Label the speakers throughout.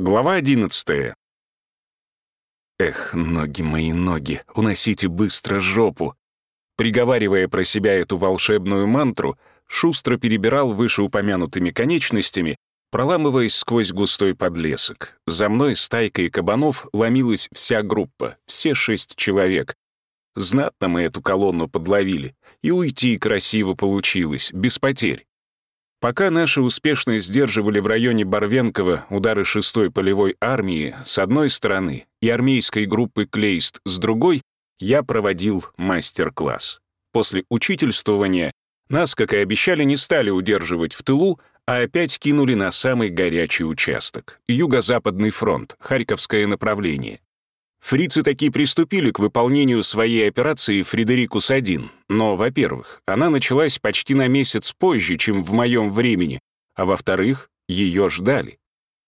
Speaker 1: Глава одиннадцатая. «Эх, ноги мои ноги, уносите быстро жопу!» Приговаривая про себя эту волшебную мантру, шустро перебирал вышеупомянутыми конечностями, проламываясь сквозь густой подлесок. За мной стайкой кабанов ломилась вся группа, все шесть человек. Знатно мы эту колонну подловили, и уйти красиво получилось, без потерь. Пока наши успешно сдерживали в районе Барвенкова удары 6-й полевой армии с одной стороны и армейской группы Клейст с другой, я проводил мастер-класс. После учительствования нас, как и обещали, не стали удерживать в тылу, а опять кинули на самый горячий участок — Юго-Западный фронт, Харьковское направление. Фрицы таки приступили к выполнению своей операции «Фредерикус-1», но, во-первых, она началась почти на месяц позже, чем в моем времени, а во-вторых, ее ждали.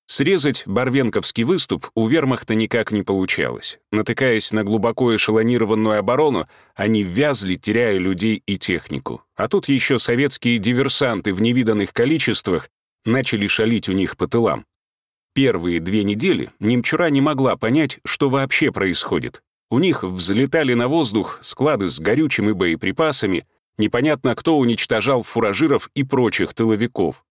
Speaker 1: Срезать Барвенковский выступ у вермахта никак не получалось. Натыкаясь на глубоко эшелонированную оборону, они вязли, теряя людей и технику. А тут еще советские диверсанты в невиданных количествах начали шалить у них по тылам. Первые две недели немчура не могла понять, что вообще происходит. У них взлетали на воздух склады с горючим и боеприпасами, непонятно кто уничтожал фуражиров и прочих тыловиков.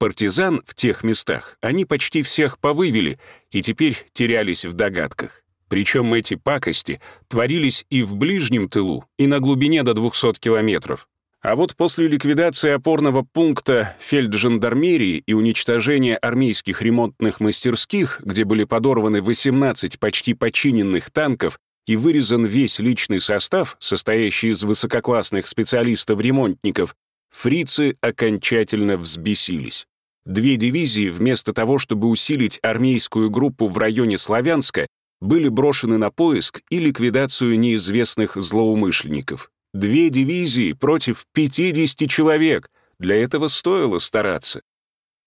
Speaker 1: Партизан в тех местах они почти всех повывели и теперь терялись в догадках. Причем эти пакости творились и в ближнем тылу, и на глубине до 200 километров. А вот после ликвидации опорного пункта фельджандармерии и уничтожения армейских ремонтных мастерских, где были подорваны 18 почти починенных танков и вырезан весь личный состав, состоящий из высококлассных специалистов-ремонтников, фрицы окончательно взбесились. Две дивизии, вместо того, чтобы усилить армейскую группу в районе Славянска, были брошены на поиск и ликвидацию неизвестных злоумышленников. Две дивизии против 50 человек. Для этого стоило стараться.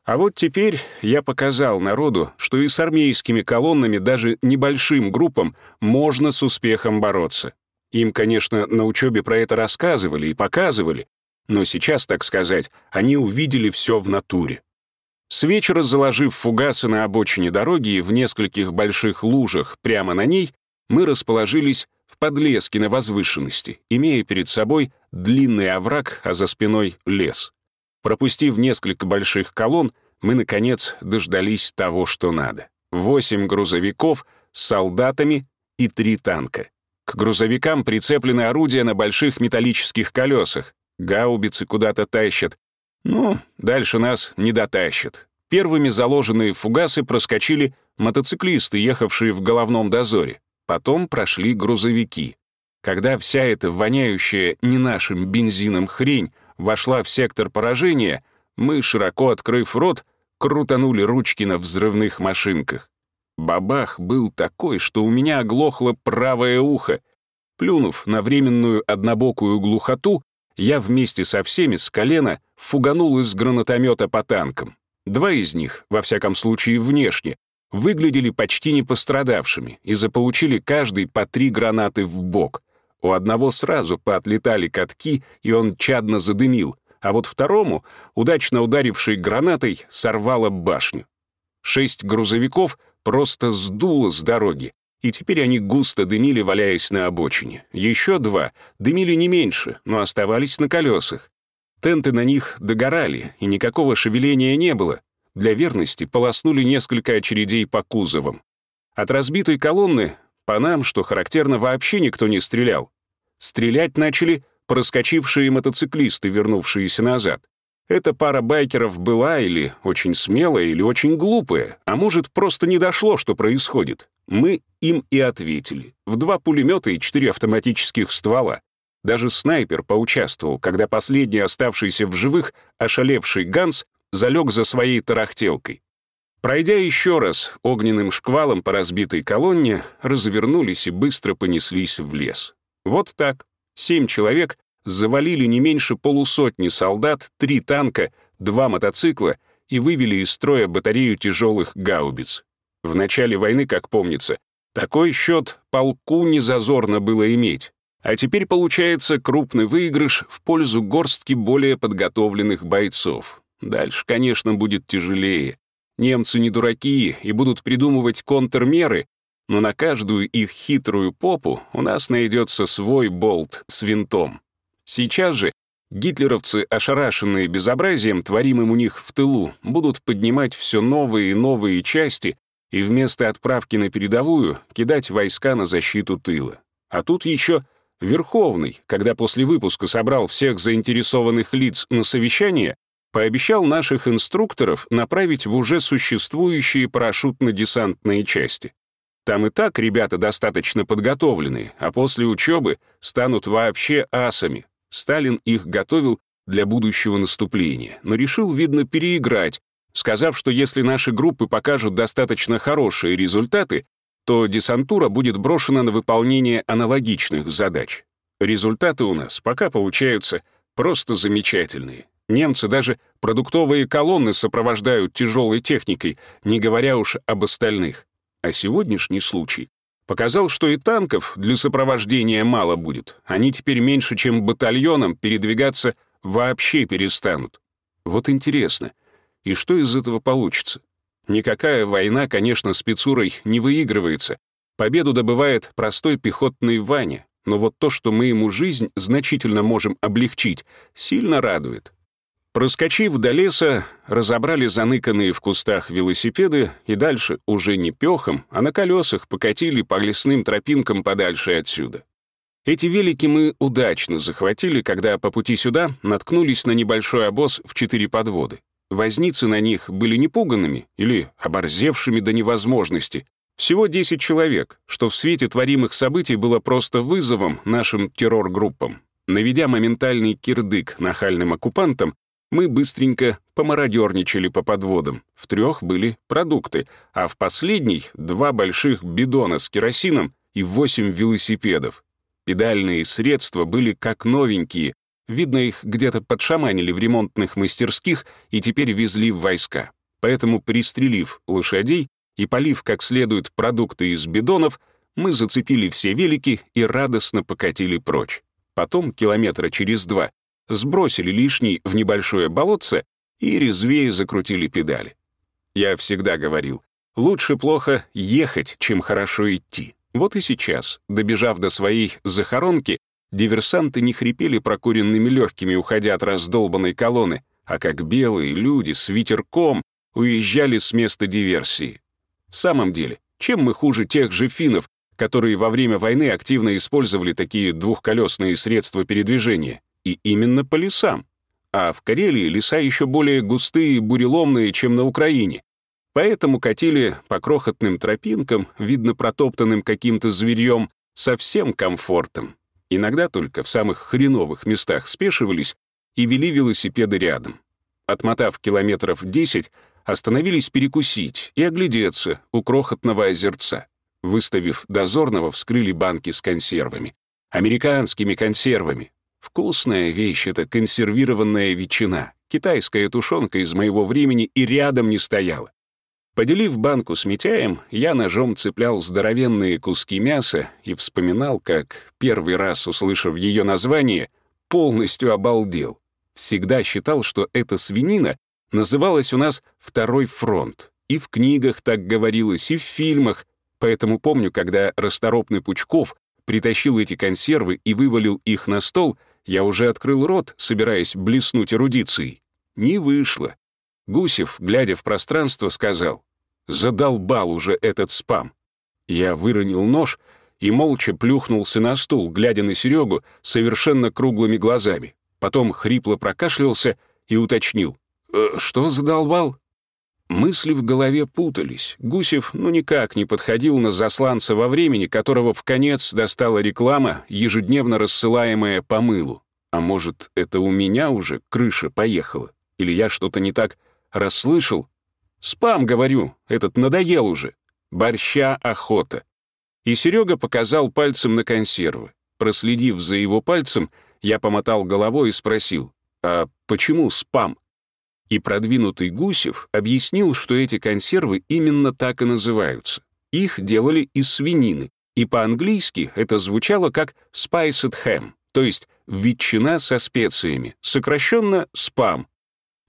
Speaker 1: А вот теперь я показал народу, что и с армейскими колоннами, даже небольшим группам, можно с успехом бороться. Им, конечно, на учебе про это рассказывали и показывали, но сейчас, так сказать, они увидели все в натуре. С вечера, заложив фугасы на обочине дороги и в нескольких больших лужах прямо на ней, мы расположились в подлеске на возвышенности, имея перед собой длинный овраг, а за спиной — лес. Пропустив несколько больших колонн, мы, наконец, дождались того, что надо. Восемь грузовиков с солдатами и три танка. К грузовикам прицеплены орудия на больших металлических колесах. Гаубицы куда-то тащат. Ну, дальше нас не дотащат. Первыми заложенные фугасы проскочили мотоциклисты, ехавшие в головном дозоре. Потом прошли грузовики. Когда вся эта воняющая не нашим бензином хрень вошла в сектор поражения, мы, широко открыв рот, крутанули ручки на взрывных машинках. Бабах был такой, что у меня оглохло правое ухо. Плюнув на временную однобокую глухоту, я вместе со всеми с колена фуганул из гранатомета по танкам. Два из них, во всяком случае внешне, выглядели почти не пострадавшими и заполучили каждый по три гранаты в бок. У одного сразу поотлетали катки, и он чадно задымил, а вот второму, удачно ударивший гранатой, сорвало башню. Шесть грузовиков просто сдуло с дороги, и теперь они густо дымили, валяясь на обочине. Еще два дымили не меньше, но оставались на колесах. Тенты на них догорали, и никакого шевеления не было, для верности полоснули несколько очередей по кузовам. От разбитой колонны по нам, что характерно, вообще никто не стрелял. Стрелять начали проскочившие мотоциклисты, вернувшиеся назад. Эта пара байкеров была или очень смелая, или очень глупая, а может, просто не дошло, что происходит. Мы им и ответили. В два пулемета и четыре автоматических ствола. Даже снайпер поучаствовал, когда последний оставшийся в живых, ошалевший Ганс, залег за своей тарахтелкой. Пройдя еще раз огненным шквалом по разбитой колонне, развернулись и быстро понеслись в лес. Вот так. Семь человек завалили не меньше полусотни солдат, три танка, два мотоцикла и вывели из строя батарею тяжелых гаубиц. В начале войны, как помнится, такой счет полку незазорно было иметь. А теперь получается крупный выигрыш в пользу горстки более подготовленных бойцов. Дальше, конечно, будет тяжелее. Немцы не дураки и будут придумывать контрмеры, но на каждую их хитрую попу у нас найдется свой болт с винтом. Сейчас же гитлеровцы, ошарашенные безобразием, творимым у них в тылу, будут поднимать все новые и новые части и вместо отправки на передовую кидать войска на защиту тыла. А тут еще Верховный, когда после выпуска собрал всех заинтересованных лиц на совещание, пообещал наших инструкторов направить в уже существующие парашютно-десантные части. Там и так ребята достаточно подготовлены, а после учебы станут вообще асами. Сталин их готовил для будущего наступления, но решил, видно, переиграть, сказав, что если наши группы покажут достаточно хорошие результаты, то десантура будет брошена на выполнение аналогичных задач. Результаты у нас пока получаются просто замечательные. Немцы даже продуктовые колонны сопровождают тяжелой техникой, не говоря уж об остальных. А сегодняшний случай показал, что и танков для сопровождения мало будет. Они теперь меньше, чем батальоном, передвигаться вообще перестанут. Вот интересно, и что из этого получится? Никакая война, конечно, спецурой не выигрывается. Победу добывает простой пехотный Ваня. Но вот то, что мы ему жизнь значительно можем облегчить, сильно радует. Проскочив до леса, разобрали заныканные в кустах велосипеды и дальше уже не пехом, а на колесах покатили по лесным тропинкам подальше отсюда. Эти велики мы удачно захватили, когда по пути сюда наткнулись на небольшой обоз в четыре подводы. Возницы на них были не пуганными или оборзевшими до невозможности. Всего 10 человек, что в свете творимых событий было просто вызовом нашим террор-группам. Наведя моментальный кирдык нахальным оккупантам, мы быстренько помародерничали по подводам. В трех были продукты, а в последней — два больших бидона с керосином и восемь велосипедов. Педальные средства были как новенькие. Видно, их где-то подшаманили в ремонтных мастерских и теперь везли в войска. Поэтому, пристрелив лошадей и полив как следует продукты из бидонов, мы зацепили все велики и радостно покатили прочь. Потом, километра через два, сбросили лишний в небольшое болотце и резвее закрутили педали. Я всегда говорил, лучше плохо ехать, чем хорошо идти. Вот и сейчас, добежав до своей захоронки, диверсанты не хрипели прокуренными легкими, уходя от раздолбанной колонны, а как белые люди с ветерком уезжали с места диверсии. В самом деле, чем мы хуже тех же финнов, которые во время войны активно использовали такие двухколесные средства передвижения? И именно по лесам. А в Карелии леса еще более густые и буреломные, чем на Украине. Поэтому катили по крохотным тропинкам, видно протоптанным каким-то зверьем, со всем комфортом. Иногда только в самых хреновых местах спешивались и вели велосипеды рядом. Отмотав километров 10, остановились перекусить и оглядеться у крохотного озерца. Выставив дозорного, вскрыли банки с консервами. Американскими консервами, Вкусная вещь — это консервированная ветчина. Китайская тушенка из моего времени и рядом не стояла. Поделив банку с Митяем, я ножом цеплял здоровенные куски мяса и вспоминал, как, первый раз услышав ее название, полностью обалдел. Всегда считал, что эта свинина называлась у нас «Второй фронт». И в книгах так говорилось, и в фильмах. Поэтому помню, когда расторопный Пучков притащил эти консервы и вывалил их на стол, я уже открыл рот, собираясь блеснуть эрудицией. Не вышло. Гусев, глядя в пространство, сказал, «Задолбал уже этот спам». Я выронил нож и молча плюхнулся на стул, глядя на Серегу совершенно круглыми глазами. Потом хрипло прокашлялся и уточнил, «Э, «Что задолбал?» Мысли в голове путались. Гусев ну никак не подходил на засланца во времени, которого в конец достала реклама, ежедневно рассылаемая по мылу. А может, это у меня уже крыша поехала? Или я что-то не так расслышал? Спам, говорю, этот надоел уже. Борща охота. И Серега показал пальцем на консервы. Проследив за его пальцем, я помотал головой и спросил, а почему спам? И продвинутый Гусев объяснил, что эти консервы именно так и называются. Их делали из свинины, и по-английски это звучало как «spiced ham», то есть ветчина со специями, сокращенно «спам».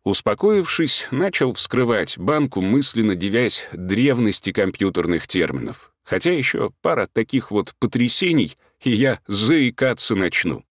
Speaker 1: Успокоившись, начал вскрывать банку, мысленно девясь древности компьютерных терминов. Хотя еще пара таких вот потрясений, и я заикаться начну.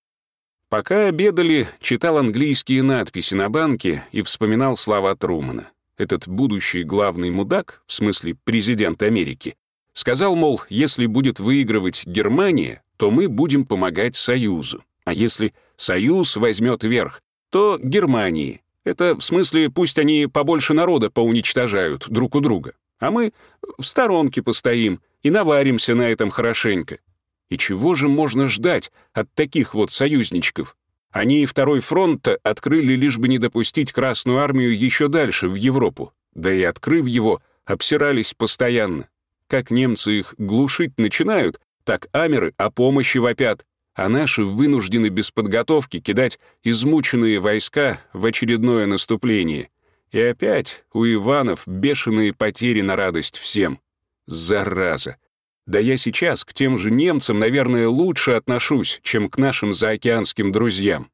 Speaker 1: Пока обедали, читал английские надписи на банке и вспоминал слова Трумана. Этот будущий главный мудак, в смысле президент Америки, сказал, мол, если будет выигрывать Германия, то мы будем помогать Союзу. А если Союз возьмет верх, то Германии. Это в смысле, пусть они побольше народа поуничтожают друг у друга. А мы в сторонке постоим и наваримся на этом хорошенько. И чего же можно ждать от таких вот союзничков? Они и второй фронт открыли лишь бы не допустить Красную Армию еще дальше, в Европу. Да и открыв его, обсирались постоянно. Как немцы их глушить начинают, так амеры о помощи вопят, а наши вынуждены без подготовки кидать измученные войска в очередное наступление. И опять у Иванов бешеные потери на радость всем. Зараза! Да я сейчас к тем же немцам, наверное, лучше отношусь, чем к нашим заокеанским друзьям.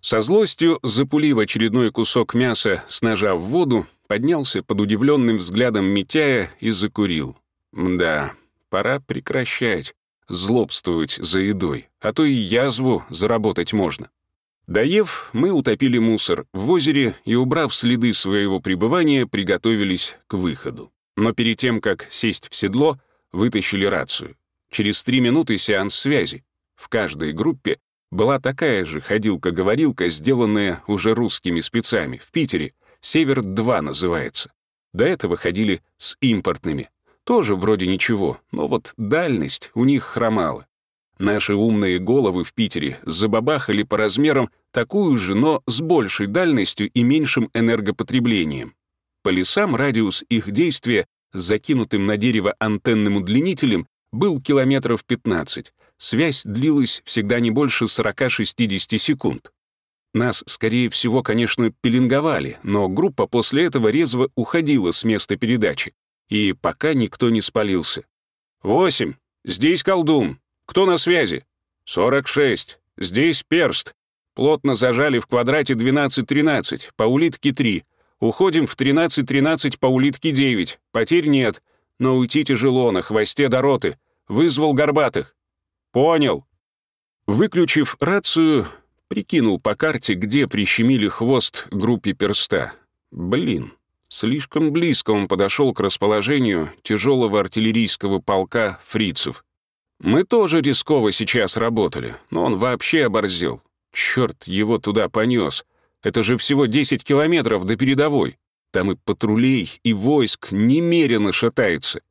Speaker 1: Со злостью, запулив очередной кусок мяса с ножа в воду, поднялся под удивленным взглядом Митяя и закурил. Да, пора прекращать злобствовать за едой, а то и язву заработать можно. Доев, мы утопили мусор в озере и, убрав следы своего пребывания, приготовились к выходу. Но перед тем, как сесть в седло, вытащили рацию. Через три минуты сеанс связи. В каждой группе была такая же ходилка-говорилка, сделанная уже русскими спецами. В Питере «Север-2» называется. До этого ходили с импортными. Тоже вроде ничего, но вот дальность у них хромала. Наши умные головы в Питере забабахали по размерам такую же, но с большей дальностью и меньшим энергопотреблением. По лесам радиус их действия закинутым на дерево антенным удлинителем, был километров 15. Связь длилась всегда не больше 40-60 секунд. Нас, скорее всего, конечно, пеленговали, но группа после этого резво уходила с места передачи. И пока никто не спалился. «Восемь. Здесь колдун. Кто на связи?» «Сорок шесть. Здесь перст. Плотно зажали в квадрате 12-13, по улитке 3. Уходим в 13.13 по улитке 9. Потерь нет, но уйти тяжело, на хвосте до роты. Вызвал горбатых. Понял. Выключив рацию, прикинул по карте, где прищемили хвост группе перста. Блин, слишком близко он подошел к расположению тяжелого артиллерийского полка фрицев. Мы тоже рисково сейчас работали, но он вообще оборзел. Черт его туда понес. Это же всего 10 километров до передовой. Там и патрулей, и войск немерено шатается.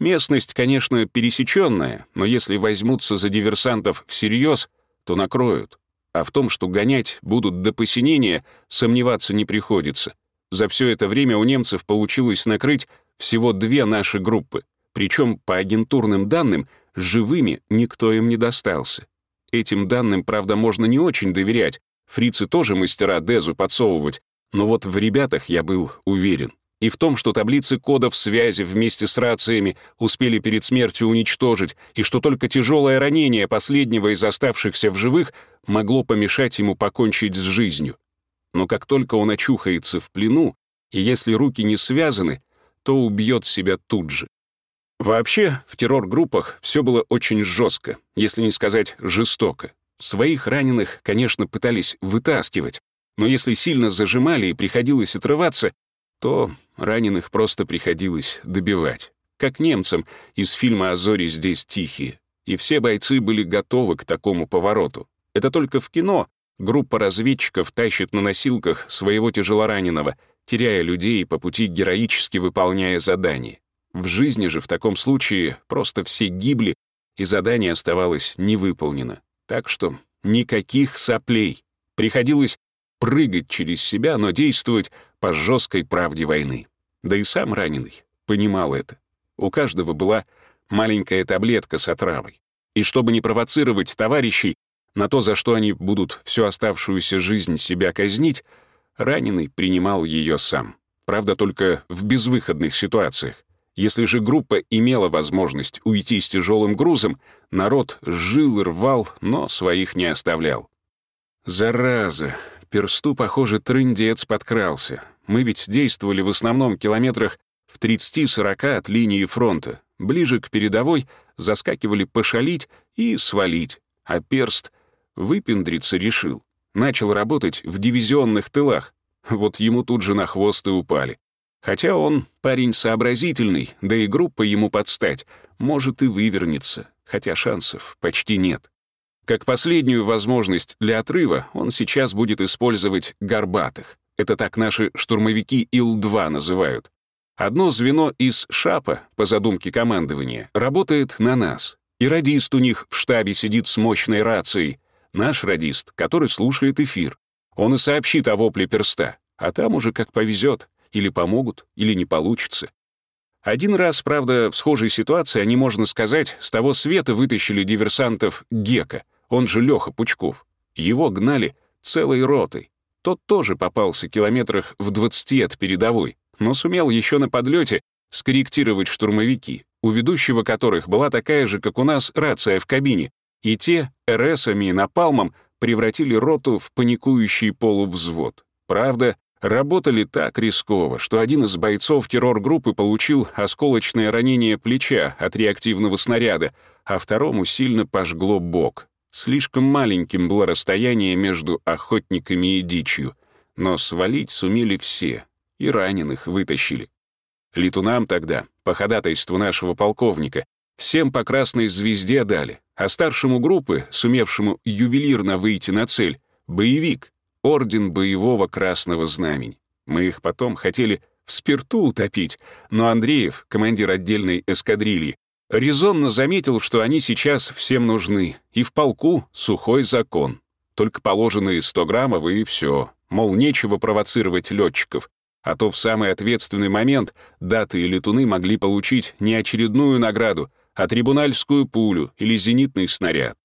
Speaker 1: Местность, конечно, пересеченная, но если возьмутся за диверсантов всерьез, то накроют. А в том, что гонять будут до посинения, сомневаться не приходится. За все это время у немцев получилось накрыть всего две наши группы. Причем, по агентурным данным, живыми никто им не достался. Этим данным, правда, можно не очень доверять, Фрицы тоже мастера Дезу подсовывать, но вот в ребятах я был уверен. И в том, что таблицы кодов связи вместе с рациями успели перед смертью уничтожить, и что только тяжелое ранение последнего из оставшихся в живых могло помешать ему покончить с жизнью. Но как только он очухается в плену, и если руки не связаны, то убьет себя тут же. Вообще, в террор-группах все было очень жестко, если не сказать жестоко. Своих раненых, конечно, пытались вытаскивать, но если сильно зажимали и приходилось отрываться, то раненых просто приходилось добивать. Как немцам из фильма «А зори здесь тихие». И все бойцы были готовы к такому повороту. Это только в кино группа разведчиков тащит на носилках своего тяжелораненого, теряя людей по пути героически выполняя задание. В жизни же в таком случае просто все гибли, и задание оставалось невыполнено. Так что никаких соплей. Приходилось прыгать через себя, но действовать по жесткой правде войны. Да и сам раненый понимал это. У каждого была маленькая таблетка с отравой. И чтобы не провоцировать товарищей на то, за что они будут всю оставшуюся жизнь себя казнить, раненый принимал ее сам. Правда, только в безвыходных ситуациях. Если же группа имела возможность уйти с тяжелым грузом, народ жил и рвал, но своих не оставлял. Зараза! персту, похоже, трындец подкрался. Мы ведь действовали в основном километрах в 30-40 от линии фронта. Ближе к передовой заскакивали пошалить и свалить. А перст выпендриться решил. Начал работать в дивизионных тылах. Вот ему тут же на хвост и упали. Хотя он парень сообразительный, да и группа ему подстать, может и вывернется, хотя шансов почти нет. Как последнюю возможность для отрыва он сейчас будет использовать горбатых. Это так наши штурмовики Ил-2 называют. Одно звено из ШАПа, по задумке командования, работает на нас. И радист у них в штабе сидит с мощной рацией. Наш радист, который слушает эфир. Он и сообщит о вопле перста. А там уже как повезет. Или помогут, или не получится. Один раз, правда, в схожей ситуации они, можно сказать, с того света вытащили диверсантов Гека, он же Леха Пучков. Его гнали целой ротой. Тот тоже попался километрах в 20 от передовой, но сумел еще на подлете скорректировать штурмовики, у ведущего которых была такая же, как у нас, рация в кабине, и те РСами и напалмом превратили роту в паникующий полувзвод. Правда, Работали так рисково, что один из бойцов террор-группы получил осколочное ранение плеча от реактивного снаряда, а второму сильно пожгло бок. Слишком маленьким было расстояние между охотниками и дичью, но свалить сумели все, и раненых вытащили. Летунам тогда, по ходатайству нашего полковника, всем по красной звезде дали, а старшему группы, сумевшему ювелирно выйти на цель, боевик, Орден Боевого Красного Знамени. Мы их потом хотели в спирту утопить, но Андреев, командир отдельной эскадрильи, резонно заметил, что они сейчас всем нужны, и в полку сухой закон. Только положенные 100 граммов и все. Мол, нечего провоцировать летчиков, а то в самый ответственный момент даты и летуны могли получить не очередную награду, а трибунальскую пулю или зенитный снаряд.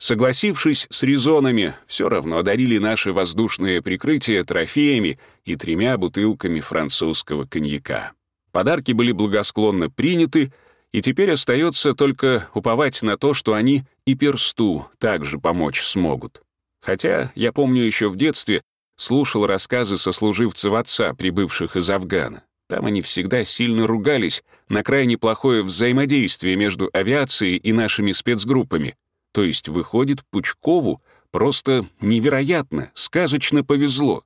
Speaker 1: Согласившись с резонами, все равно одарили наши воздушные прикрытия трофеями и тремя бутылками французского коньяка. Подарки были благосклонно приняты, и теперь остается только уповать на то, что они и персту также помочь смогут. Хотя я помню еще в детстве слушал рассказы сослуживцев отца, прибывших из Афгана. Там они всегда сильно ругались на крайне плохое взаимодействие между авиацией и нашими спецгруппами — то есть, выходит, Пучкову просто невероятно, сказочно повезло.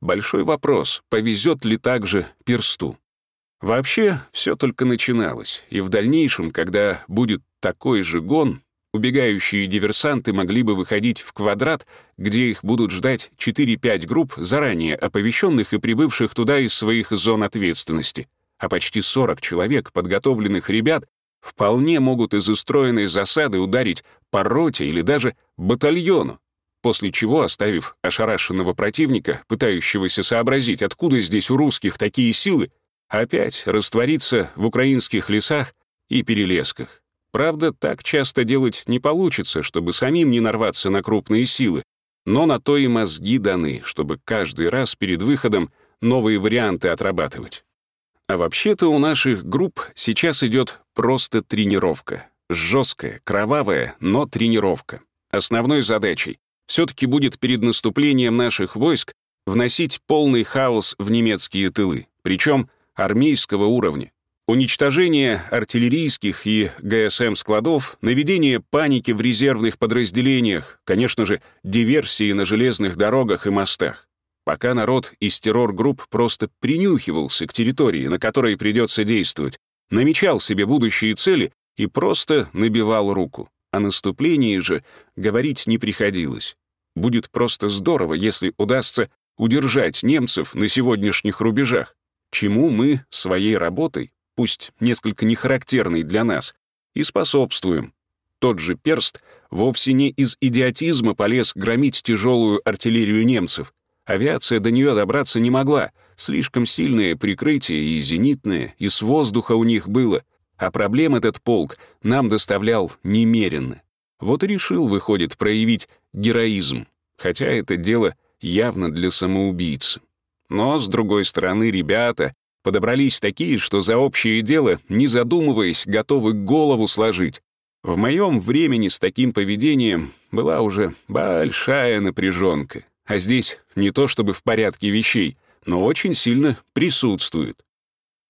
Speaker 1: Большой вопрос, повезет ли также персту. Вообще, все только начиналось, и в дальнейшем, когда будет такой же гон, убегающие диверсанты могли бы выходить в квадрат, где их будут ждать 4-5 групп, заранее оповещенных и прибывших туда из своих зон ответственности, а почти 40 человек, подготовленных ребят, вполне могут из устроенной засады ударить по роте или даже батальону, после чего, оставив ошарашенного противника, пытающегося сообразить, откуда здесь у русских такие силы, опять раствориться в украинских лесах и перелесках. Правда, так часто делать не получится, чтобы самим не нарваться на крупные силы, но на то и мозги даны, чтобы каждый раз перед выходом новые варианты отрабатывать. А вообще-то у наших групп сейчас идет просто тренировка. Жесткая, кровавая, но тренировка. Основной задачей все-таки будет перед наступлением наших войск вносить полный хаос в немецкие тылы, причем армейского уровня. Уничтожение артиллерийских и ГСМ-складов, наведение паники в резервных подразделениях, конечно же, диверсии на железных дорогах и мостах пока народ из террор-групп просто принюхивался к территории, на которой придется действовать, намечал себе будущие цели и просто набивал руку. О наступлении же говорить не приходилось. Будет просто здорово, если удастся удержать немцев на сегодняшних рубежах, чему мы своей работой, пусть несколько нехарактерной для нас, и способствуем. Тот же Перст вовсе не из идиотизма полез громить тяжелую артиллерию немцев, Авиация до нее добраться не могла. Слишком сильное прикрытие и зенитное, и с воздуха у них было. А проблем этот полк нам доставлял немеренно. Вот решил, выходит, проявить героизм. Хотя это дело явно для самоубийцы. Но, с другой стороны, ребята подобрались такие, что за общее дело, не задумываясь, готовы голову сложить. В моем времени с таким поведением была уже большая напряженка. а здесь не то чтобы в порядке вещей, но очень сильно присутствует.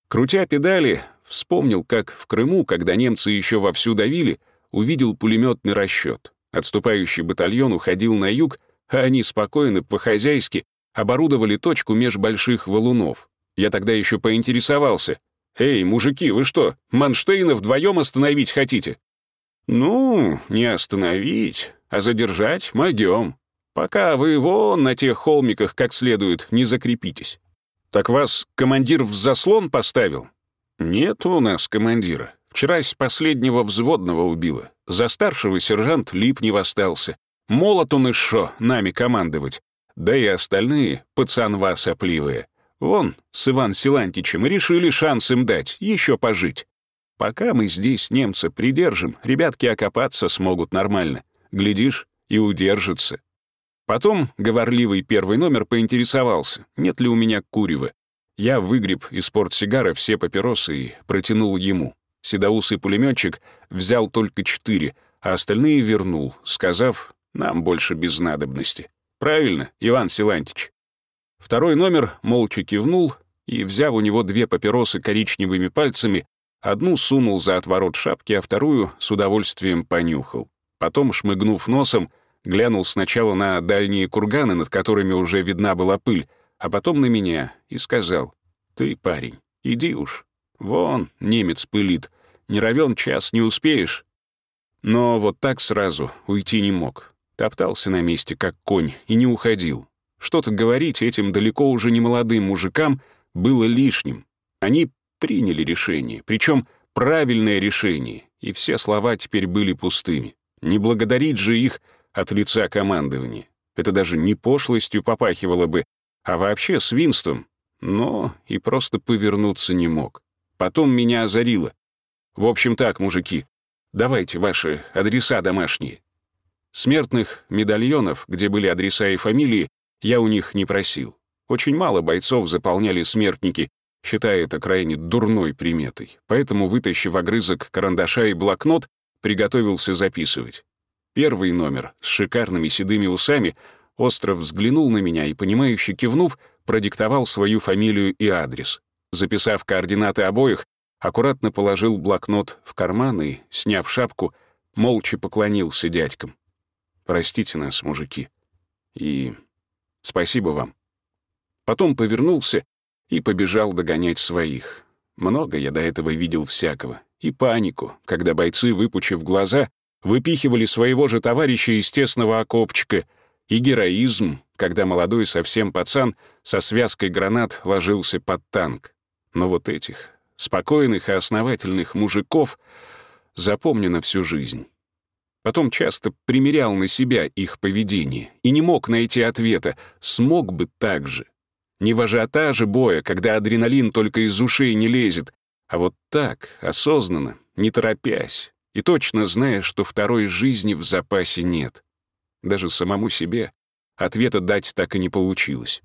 Speaker 1: Крутя педали, вспомнил, как в Крыму, когда немцы еще вовсю давили, увидел пулеметный расчет. Отступающий батальон уходил на юг, а они спокойно, по-хозяйски, оборудовали точку меж больших валунов. Я тогда еще поинтересовался. «Эй, мужики, вы что, Манштейна вдвоем остановить хотите?» «Ну, не остановить, а задержать могем, пока вы вон на тех холмиках как следует не закрепитесь». «Так вас командир в заслон поставил?» «Нет у нас командира. Вчерась последнего взводного убило. За старшего сержант Липнев остался. Молот он и шо, нами командовать. Да и остальные, пацанва сопливые. Вон, с Иван Силантичем решили шанс им дать, еще пожить. Пока мы здесь немца придержим, ребятки окопаться смогут нормально. Глядишь, и удержатся. Потом говорливый первый номер поинтересовался, нет ли у меня курева. Я выгреб из портсигара все папиросы и протянул ему. Седоусый пулеметчик взял только четыре, а остальные вернул, сказав, нам больше без надобности. Правильно, Иван Силантич. Второй номер молча кивнул и, взяв у него две папиросы коричневыми пальцами, одну сунул за отворот шапки, а вторую с удовольствием понюхал. Потом, шмыгнув носом, глянул сначала на дальние курганы, над которыми уже видна была пыль, а потом на меня и сказал, «Ты, парень, иди уж. Вон, немец пылит. Не равен час, не успеешь». Но вот так сразу уйти не мог. Топтался на месте, как конь, и не уходил. Что-то говорить этим далеко уже не молодым мужикам было лишним. Они приняли решение, причем правильное решение, и все слова теперь были пустыми. Не благодарить же их от лица командования. Это даже не пошлостью попахивало бы, а вообще свинством. Но и просто повернуться не мог. Потом меня озарило. В общем так, мужики, давайте ваши адреса домашние. Смертных медальонов, где были адреса и фамилии, я у них не просил. Очень мало бойцов заполняли смертники, считая это крайне дурной приметой. Поэтому, вытащив огрызок карандаша и блокнот, приготовился записывать. Первый номер с шикарными седыми усами остро взглянул на меня и, понимающе кивнув, продиктовал свою фамилию и адрес. Записав координаты обоих, аккуратно положил блокнот в карман и, сняв шапку, молча поклонился дядькам. «Простите нас, мужики. И спасибо вам». Потом повернулся и побежал догонять своих. Много я до этого видел всякого и панику, когда бойцы, выпучив глаза, выпихивали своего же товарища из тесного окопчика, и героизм, когда молодой совсем пацан со связкой гранат ложился под танк. Но вот этих, спокойных и основательных мужиков, запомню на всю жизнь. Потом часто примерял на себя их поведение и не мог найти ответа, смог бы так же. Не в ажиотаже боя, когда адреналин только из ушей не лезет, а вот так, осознанно, не торопясь, и точно зная, что второй жизни в запасе нет. Даже самому себе ответа дать так и не получилось.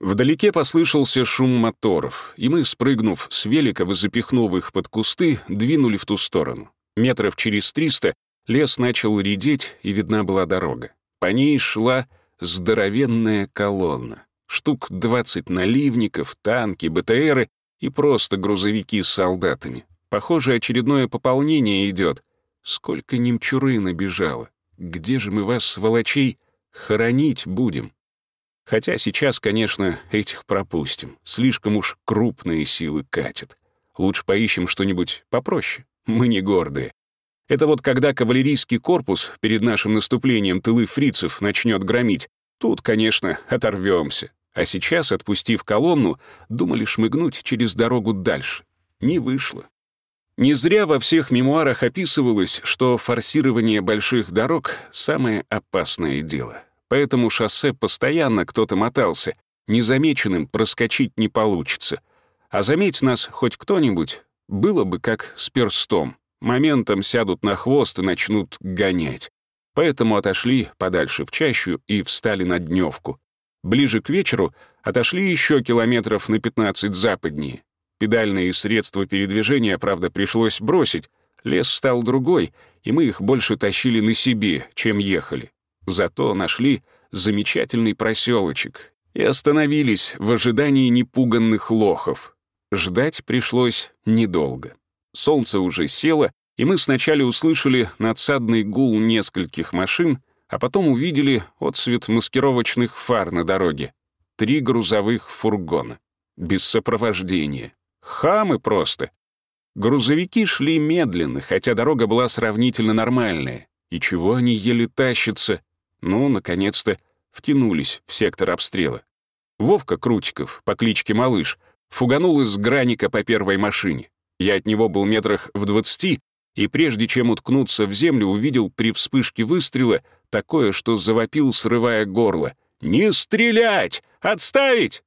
Speaker 1: Вдалеке послышался шум моторов, и мы, спрыгнув с велика и запихнув их под кусты, двинули в ту сторону. Метров через триста лес начал редеть, и видна была дорога. По ней шла здоровенная колонна. Штук двадцать наливников, танки, БТРы и просто грузовики с солдатами. Похоже, очередное пополнение идет. Сколько немчуры набежало. Где же мы вас, сволочей, хоронить будем? Хотя сейчас, конечно, этих пропустим. Слишком уж крупные силы катят. Лучше поищем что-нибудь попроще. Мы не гордые. Это вот когда кавалерийский корпус перед нашим наступлением тылы фрицев начнет громить, тут, конечно, оторвемся. А сейчас, отпустив колонну, думали шмыгнуть через дорогу дальше. Не вышло. Не зря во всех мемуарах описывалось, что форсирование больших дорог — самое опасное дело. Поэтому шоссе постоянно кто-то мотался, незамеченным проскочить не получится. А заметь нас хоть кто-нибудь, было бы как с перстом. Моментом сядут на хвост и начнут гонять. Поэтому отошли подальше в чащу и встали на дневку. Ближе к вечеру отошли еще километров на 15 западнее. Педальные средства передвижения, правда, пришлось бросить. Лес стал другой, и мы их больше тащили на себе, чем ехали. Зато нашли замечательный проселочек, и остановились в ожидании непуганных лохов. Ждать пришлось недолго. Солнце уже село, и мы сначала услышали надсадный гул нескольких машин, а потом увидели отсвет маскировочных фар на дороге. Три грузовых фургона. Без сопровождения. Хамы просто. Грузовики шли медленно, хотя дорога была сравнительно нормальная. И чего они еле тащатся? Ну, наконец-то, втянулись в сектор обстрела. Вовка Крутиков, по кличке Малыш, фуганул из граника по первой машине. Я от него был метрах в двадцати, и прежде чем уткнуться в землю, увидел при вспышке выстрела такое, что завопил, срывая горло. «Не стрелять! Отставить!»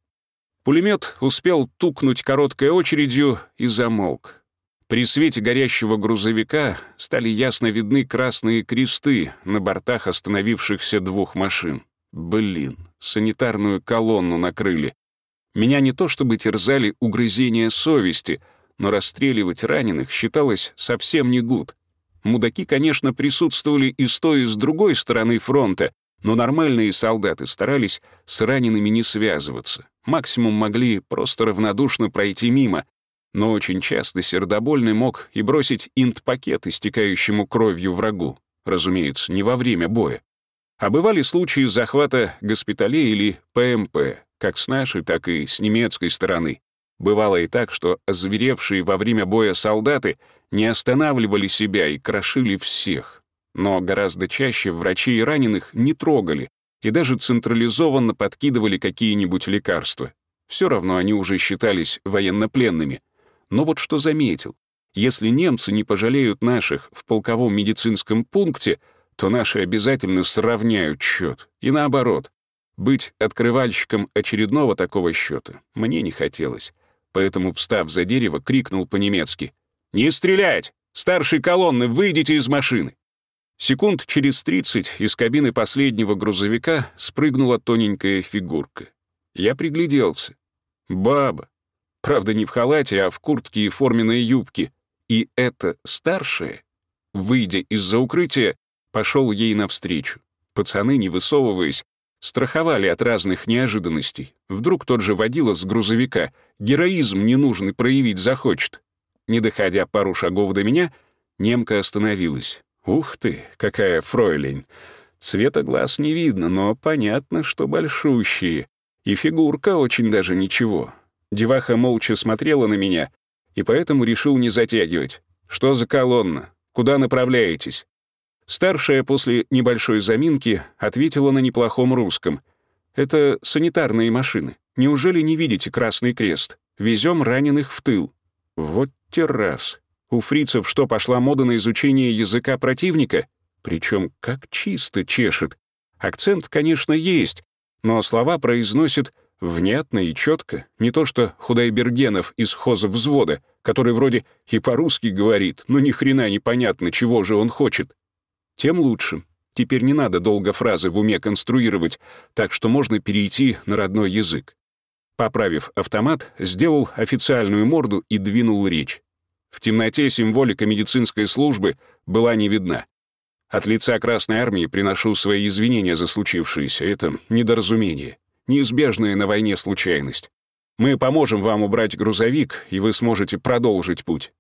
Speaker 1: Пулемет успел тукнуть короткой очередью и замолк. При свете горящего грузовика стали ясно видны красные кресты на бортах остановившихся двух машин. Блин, санитарную колонну накрыли. Меня не то чтобы терзали угрызения совести, но расстреливать раненых считалось совсем не гуд. Мудаки, конечно, присутствовали и с той, и с другой стороны фронта, но нормальные солдаты старались с ранеными не связываться. Максимум могли просто равнодушно пройти мимо, но очень часто сердобольный мог и бросить инт-пакет истекающему кровью врагу. Разумеется, не во время боя. А бывали случаи захвата госпиталей или ПМП, как с нашей, так и с немецкой стороны. Бывало и так, что озверевшие во время боя солдаты не останавливали себя и крошили всех. Но гораздо чаще врачи и раненых не трогали и даже централизованно подкидывали какие-нибудь лекарства. Все равно они уже считались военнопленными. Но вот что заметил. Если немцы не пожалеют наших в полковом медицинском пункте, то наши обязательно сравняют счет. И наоборот. Быть открывальщиком очередного такого счета мне не хотелось. Поэтому, встав за дерево, крикнул по-немецки. «Не стрелять! Старшей колонны, выйдите из машины!» Секунд через тридцать из кабины последнего грузовика спрыгнула тоненькая фигурка. Я пригляделся. Баба. Правда, не в халате, а в куртке и форменной юбке. И это старшая, выйдя из-за укрытия, пошел ей навстречу. Пацаны, не высовываясь, страховали от разных неожиданностей. Вдруг тот же водила с грузовика героизм ненужный проявить захочет. Не доходя пару шагов до меня, немка остановилась. Ух ты, какая фройлень! Цвета глаз не видно, но понятно, что большущие. И фигурка очень даже ничего. Деваха молча смотрела на меня, и поэтому решил не затягивать. «Что за колонна? Куда направляетесь?» Старшая после небольшой заминки ответила на неплохом русском. «Это санитарные машины. Неужели не видите Красный Крест? Везем раненых в тыл». Вот террас. У фрицев что, пошла мода на изучение языка противника? Причем как чисто чешет. Акцент, конечно, есть, но слова произносит внятно и четко. Не то что Худайбергенов из взвода, который вроде и по-русски говорит, но ни хрена не понятно, чего же он хочет тем лучше. Теперь не надо долго фразы в уме конструировать, так что можно перейти на родной язык. Поправив автомат, сделал официальную морду и двинул речь. В темноте символика медицинской службы была не видна. От лица Красной Армии приношу свои извинения за случившееся. Это недоразумение, неизбежная на войне случайность. Мы поможем вам убрать грузовик, и вы сможете продолжить путь.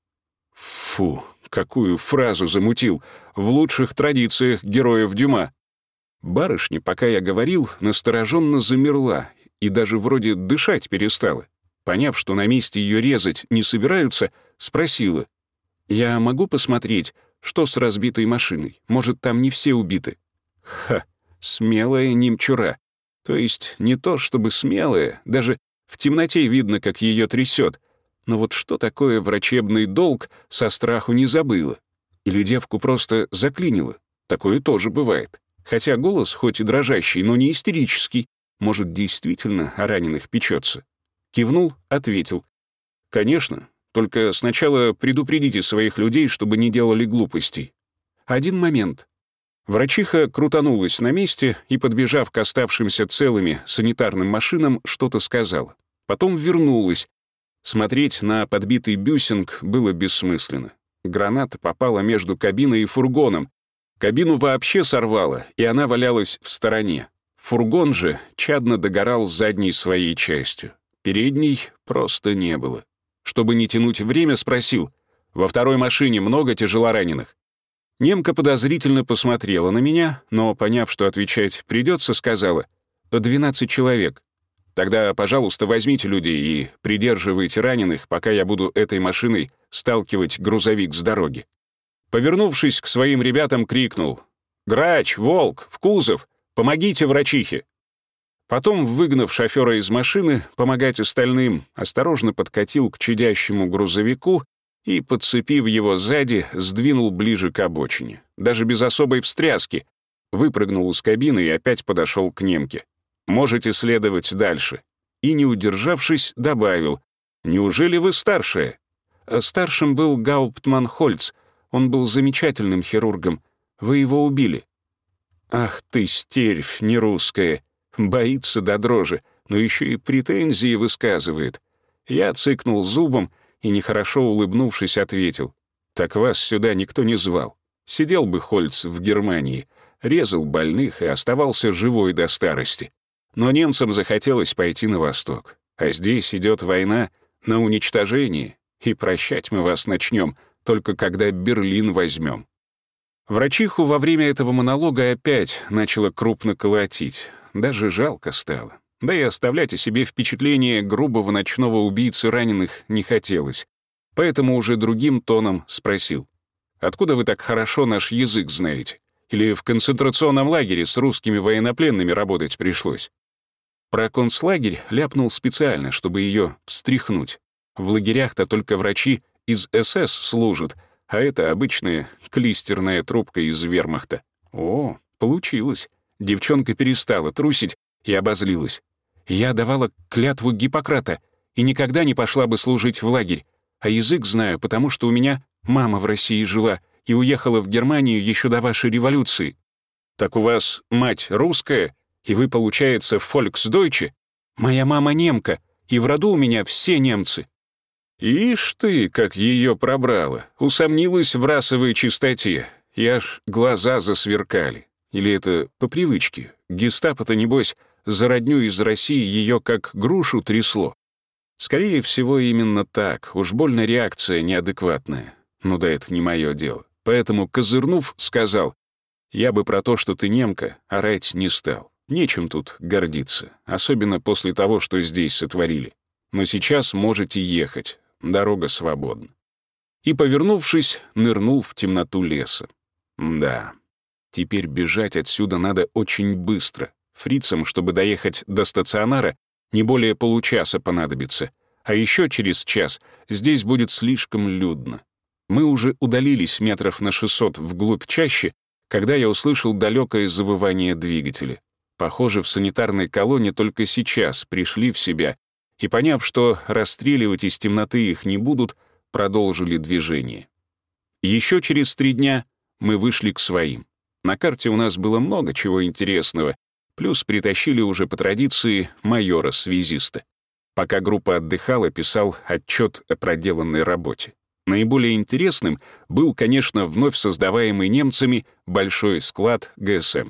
Speaker 1: Фу, какую фразу замутил, в лучших традициях героев Дюма. Барышня, пока я говорил, настороженно замерла и даже вроде дышать перестала. Поняв, что на месте ее резать не собираются, спросила. «Я могу посмотреть, что с разбитой машиной? Может, там не все убиты?» Ха, смелая немчура. То есть не то чтобы смелая, даже в темноте видно, как ее трясет, но вот что такое врачебный долг, со страху не забыла. Или девку просто заклинило. Такое тоже бывает. Хотя голос, хоть и дрожащий, но не истерический, может, действительно о раненых печется. Кивнул, ответил. «Конечно, только сначала предупредите своих людей, чтобы не делали глупостей. Один момент». Врачиха крутанулась на месте и, подбежав к оставшимся целыми санитарным машинам, что-то сказала. Потом вернулась, Смотреть на подбитый бюсинг было бессмысленно. Граната попала между кабиной и фургоном. Кабину вообще сорвало, и она валялась в стороне. Фургон же чадно догорал задней своей частью. Передней просто не было. Чтобы не тянуть время, спросил, «Во второй машине много тяжелораненых?» Немка подозрительно посмотрела на меня, но, поняв, что отвечать придется, сказала, «12 человек. Тогда, пожалуйста, возьмите людей и придерживайте раненых, пока я буду этой машиной сталкивать грузовик с дороги». Повернувшись к своим ребятам, крикнул, «Грач, Волк, в кузов! Помогите врачихе!» Потом, выгнав шофера из машины, помогать остальным, осторожно подкатил к чадящему грузовику и, подцепив его сзади, сдвинул ближе к обочине. Даже без особой встряски. Выпрыгнул из кабины и опять подошел к немке. «Можете следовать дальше». И, не удержавшись, добавил. «Неужели вы старшая?» Старшим был Гауптман Хольц. Он был замечательным хирургом. Вы его убили. Ах ты, стервь нерусская. Боится до дрожи, но еще и претензии высказывает. Я цыкнул зубом и, нехорошо улыбнувшись, ответил. «Так вас сюда никто не звал. Сидел бы Хольц в Германии, резал больных и оставался живой до старости. Но немцам захотелось пойти на восток. А здесь идет война на уничтожение, и прощать мы вас начнем только когда Берлин возьмем. Врачиху во время этого монолога опять начала крупно колотить. Даже жалко стало. Да и оставлять о себе впечатление грубого ночного убийцы раненых не хотелось. Поэтому уже другим тоном спросил. «Откуда вы так хорошо наш язык знаете? Или в концентрационном лагере с русскими военнопленными работать пришлось?» Про концлагерь ляпнул специально, чтобы ее встряхнуть. В лагерях-то только врачи из СС служат, а это обычная клистерная трубка из вермахта. О, получилось. Девчонка перестала трусить и обозлилась. Я давала клятву Гиппократа и никогда не пошла бы служить в лагерь. А язык знаю, потому что у меня мама в России жила и уехала в Германию еще до вашей революции. Так у вас мать русская, и вы, получается, фольксдойче? Моя мама немка, и в роду у меня все немцы. Ишь ты, как ее пробрало, усомнилась в расовой чистоте, и аж глаза засверкали. Или это по привычке? Гестапо-то, небось, за родню из России ее как грушу трясло. Скорее всего, именно так, уж больно реакция неадекватная. Ну да это не мое дело. Поэтому, козырнув, сказал, «Я бы про то, что ты немка, орать не стал. Нечем тут гордиться, особенно после того, что здесь сотворили. Но сейчас можете ехать, дорога свободна. И, повернувшись, нырнул в темноту леса. Да, теперь бежать отсюда надо очень быстро. Фрицам, чтобы доехать до стационара, не более получаса понадобится. А еще через час здесь будет слишком людно. Мы уже удалились метров на 600 вглубь чаще, когда я услышал далекое завывание двигателя. Похоже, в санитарной колонне только сейчас пришли в себя и, поняв, что расстреливать из темноты их не будут, продолжили движение. Еще через три дня мы вышли к своим. На карте у нас было много чего интересного, плюс притащили уже по традиции майора-связиста. Пока группа отдыхала, писал отчет о проделанной работе. Наиболее интересным был, конечно, вновь создаваемый немцами большой склад ГСМ.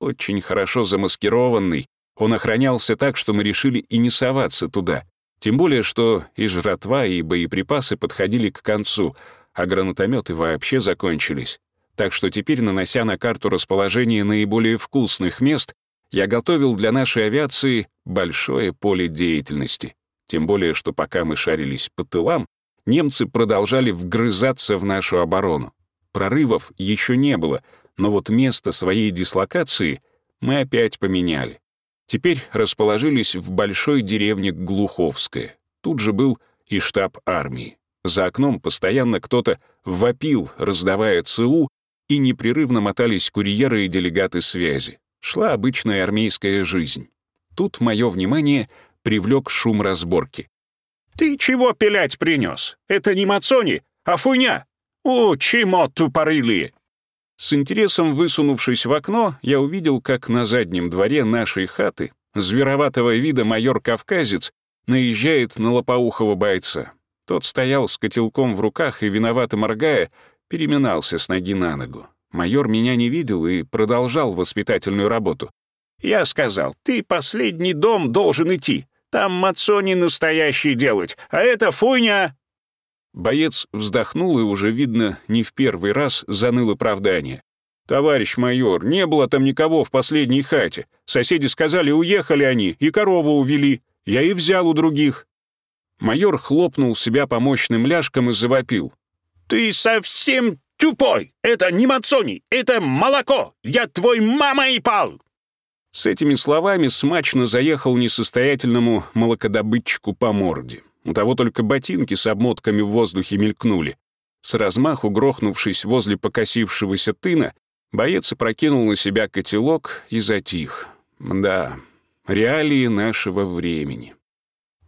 Speaker 1: Очень хорошо замаскированный, он охранялся так, что мы решили и не соваться туда. Тем более, что и жратва, и боеприпасы подходили к концу, а гранатометы вообще закончились. Так что теперь, нанося на карту расположение наиболее вкусных мест, я готовил для нашей авиации большое поле деятельности. Тем более, что пока мы шарились по тылам, немцы продолжали вгрызаться в нашу оборону. Прорывов еще не было, но вот место своей дислокации мы опять поменяли. Теперь расположились в большой деревне Глуховская. Тут же был и штаб армии. За окном постоянно кто-то вопил, раздавая ЦУ, и непрерывно мотались курьеры и делегаты связи. Шла обычная армейская жизнь. Тут мое внимание привлек шум разборки. «Ты чего пилять принес? Это не мацони, а фуйня! О, чимо тупорылые!» С интересом высунувшись в окно, я увидел, как на заднем дворе нашей хаты звероватого вида майор-кавказец наезжает на лопоухого бойца. Тот стоял с котелком в руках и, виновато моргая, переминался с ноги на ногу. Майор меня не видел и продолжал воспитательную работу.
Speaker 2: Я сказал, ты последний дом должен идти. Там мацони настоящий делать, а это фуйня!»
Speaker 1: Боец вздохнул и уже, видно, не в первый раз заныл оправдание. «Товарищ майор, не было там никого в последней хате. Соседи сказали, уехали они, и корову увели. Я и взял у других». Майор хлопнул себя по мощным ляжкам и завопил.
Speaker 2: «Ты совсем тупой! Это не мацони, это молоко! Я твой мама и пал!»
Speaker 1: С этими словами смачно заехал несостоятельному молокодобытчику по морде. У того только ботинки с обмотками в воздухе мелькнули. С размаху грохнувшись возле покосившегося тына, боец опрокинул на себя котелок и затих. Да, реалии нашего времени.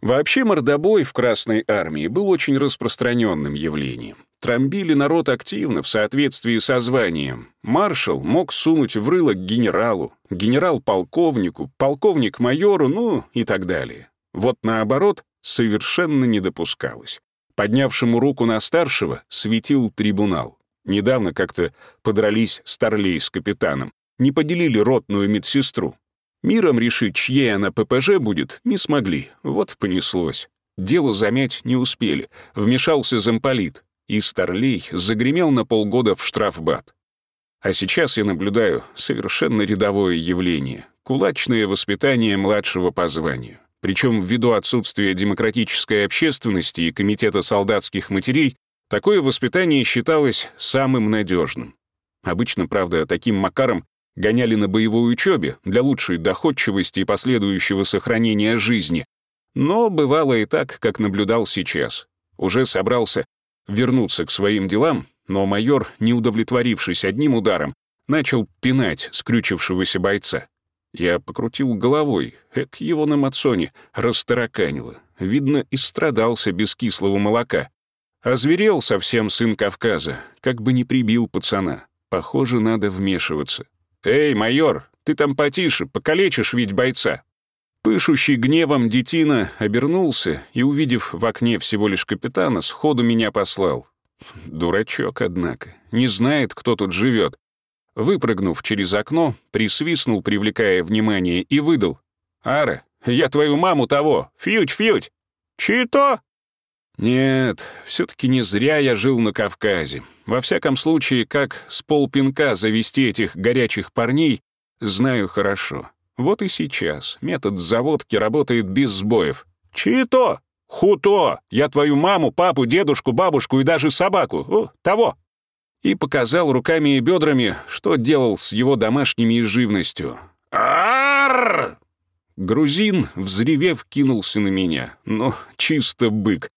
Speaker 1: Вообще мордобой в Красной армии был очень распространенным явлением. Трамбили народ активно в соответствии со званием. Маршал мог сунуть в рыло к генералу, генерал — полковнику, полковник — майору, ну и так далее. Вот наоборот, совершенно не допускалось. Поднявшему руку на старшего светил трибунал. Недавно как-то подрались Старлей с капитаном, не поделили ротную медсестру. Миром решить, чьей она ППЖ будет, не смогли. Вот понеслось. Дело замять не успели. Вмешался замполит, и Старлей загремел на полгода в штрафбат. А сейчас я наблюдаю совершенно рядовое явление — кулачное воспитание младшего по званию. Причем ввиду отсутствия демократической общественности и комитета солдатских матерей, такое воспитание считалось самым надежным. Обычно, правда, таким макаром гоняли на боевой учебе для лучшей доходчивости и последующего сохранения жизни. Но бывало и так, как наблюдал сейчас. Уже собрался вернуться к своим делам, но майор, не удовлетворившись одним ударом, начал пинать скрючившегося бойца. Я покрутил головой, эк его на мацоне растараканило. Видно, истрадался без кислого молока. Озверел совсем сын Кавказа, как бы не прибил пацана. Похоже, надо вмешиваться. «Эй, майор, ты там потише, покалечишь ведь бойца». Пышущий гневом детина обернулся и, увидев в окне всего лишь капитана, сходу меня послал. Дурачок, однако, не знает, кто тут живет. Выпрыгнув через окно, присвистнул, привлекая внимание, и выдал. «Ара, я твою маму того! Фьють-фьють!» «Чито?» Нет, все-таки не зря я жил на Кавказе. Во всяком случае, как с полпинка завести этих горячих парней, знаю хорошо. Вот и сейчас метод заводки работает без сбоев. Чито? Хуто! Я твою маму, папу, дедушку, бабушку и даже собаку. О, того!» И показал руками и бедрами, что делал с его домашними живностью. «Арррр!» Грузин, взревев, кинулся на меня. Ну, чисто бык.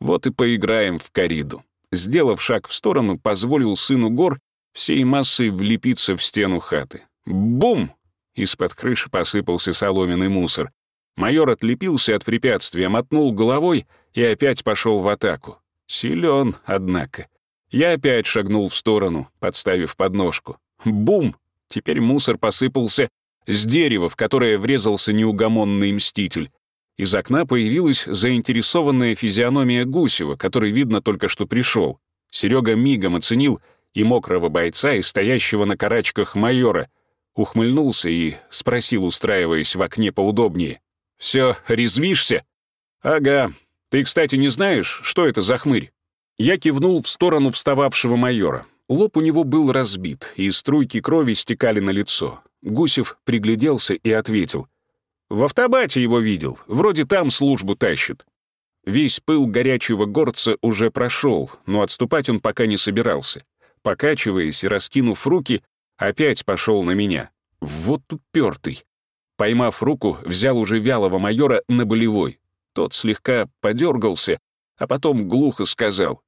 Speaker 1: Вот и поиграем в кориду. Сделав шаг в сторону, позволил сыну гор всей массой влепиться в стену хаты. Бум! Из-под крыши посыпался соломенный мусор. Майор отлепился от препятствия, мотнул головой и опять пошел в атаку. Силен, однако. Я опять шагнул в сторону, подставив подножку. Бум! Теперь мусор посыпался с дерева, в которое врезался неугомонный мститель. Из окна появилась заинтересованная физиономия Гусева, который, видно, только что пришел. Серега мигом оценил и мокрого бойца, и стоящего на карачках майора. Ухмыльнулся и спросил, устраиваясь в окне поудобнее. «Все, резвишься?» «Ага. Ты, кстати, не знаешь, что это за хмырь?» Я кивнул в сторону встававшего майора. Лоб у него был разбит, и струйки крови стекали на лицо. Гусев пригляделся и ответил — в автобате его видел, вроде там службу тащит. Весь пыл горячего горца уже прошел, но отступать он пока не собирался. Покачиваясь и раскинув руки, опять пошел на меня. Вот упертый. Поймав руку, взял уже вялого майора на болевой. Тот слегка подергался, а потом глухо сказал.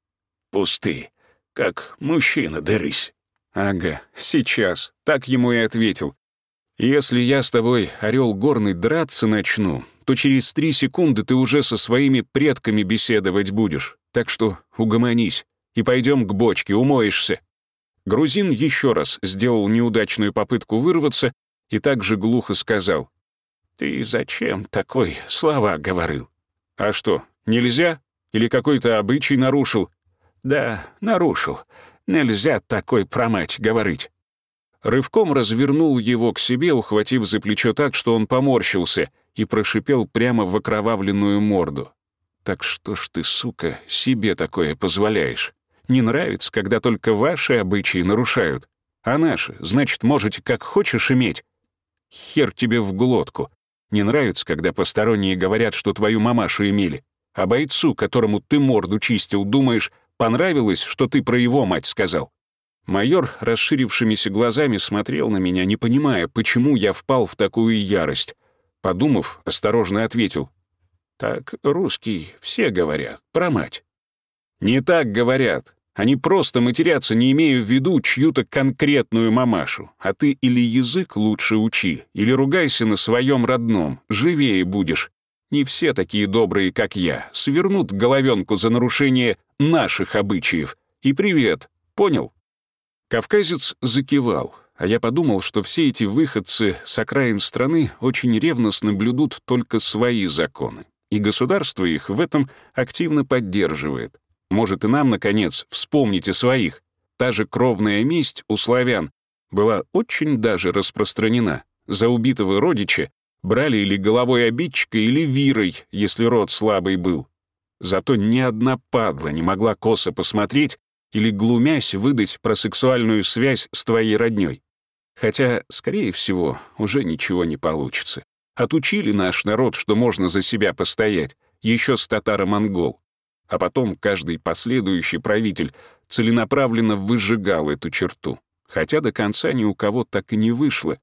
Speaker 1: «Пусты, как мужчина, дырысь». «Ага, сейчас», — так ему и ответил. Если я с тобой, орел горный, драться начну, то через три секунды ты уже со своими предками беседовать будешь. Так что угомонись и пойдем к бочке, умоешься». Грузин еще раз сделал неудачную попытку вырваться и также глухо сказал. «Ты зачем такой слова говорил?» «А что, нельзя? Или какой-то обычай нарушил?» «Да, нарушил. Нельзя такой про мать говорить». рывком развернул его к себе, ухватив за плечо так, что он поморщился и прошипел прямо в окровавленную морду. «Так что ж ты, сука, себе такое позволяешь? Не нравится, когда только ваши обычаи нарушают. А наши, значит, можете как хочешь иметь. Хер тебе в глотку. Не нравится, когда посторонние говорят, что твою мамашу имели. А бойцу, которому ты морду чистил, думаешь, понравилось, что ты про его мать сказал? Майор расширившимися глазами смотрел на меня, не понимая, почему я впал в такую ярость. Подумав, осторожно ответил. «Так русский все говорят, про мать». «Не так говорят. Они просто матерятся, не имея в виду чью-то конкретную мамашу. А ты или язык лучше учи, или ругайся на своем родном, живее будешь. Не все такие добрые, как я, свернут головенку за нарушение наших обычаев. И привет, понял?» Кавказец закивал, а я подумал, что все эти выходцы с окраин страны очень ревностно блюдут только свои законы, и государство их в этом активно поддерживает. Может, и нам, наконец, вспомните своих. Та же кровная месть у славян была очень даже распространена. За убитого родича брали или головой обидчика, или вирой, если род слабый был. Зато ни одна падла не могла косо посмотреть или, глумясь, выдать про сексуальную связь с твоей роднёй. Хотя, скорее всего, уже ничего не получится. Отучили наш народ, что можно за себя постоять, еще с татаро-монгол. А потом каждый последующий правитель целенаправленно выжигал эту черту. Хотя до конца ни у кого так и не вышло.